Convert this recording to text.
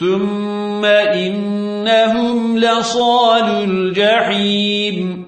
ثم إنهم لصال الجحيم